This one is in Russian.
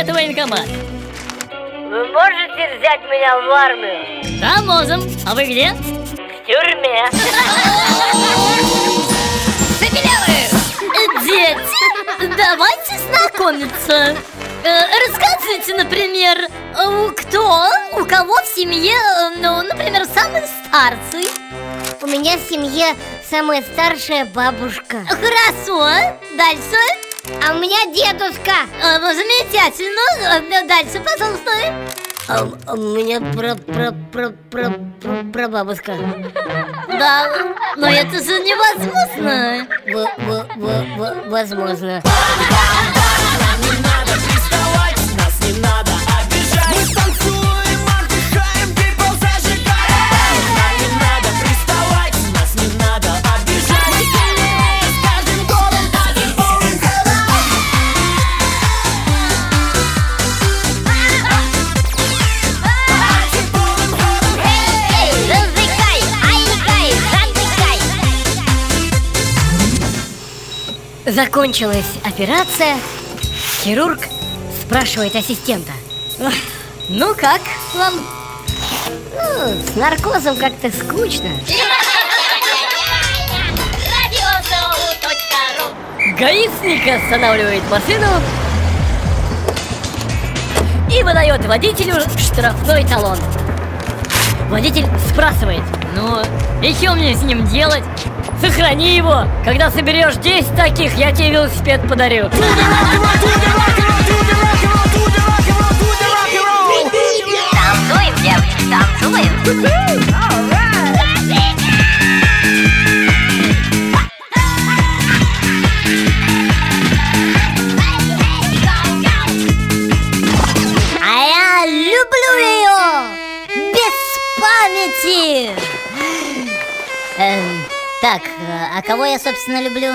это военкомат. Вы можете взять меня в армию? Да, можем. А вы где? В тюрьме. Дети, давайте знакомиться. Э, Рассказывайте, например, э, кто, у кого в семье, э, ну, например, самый старший. У меня в семье самая старшая бабушка Хорошо. Дальше. А у меня дедушка ну, Замечательно. Э, Дальше, пожалуйста. А, у меня про про про про про прабабушка Да, но это же невозможно. в, в, в, в, Возможно Закончилась операция Хирург спрашивает ассистента Ну как вам? «Ну, С наркозом как-то скучно Гаишник останавливает машину и выдает водителю штрафной талон. Водитель спрашивает, ну и что мне с ним делать? Сохрани его, когда соберешь 10 таких, я тебе велосипед подарю. Танцуем, девочки, танцуем. Памяти Эм, Так, а кого я, собственно, люблю?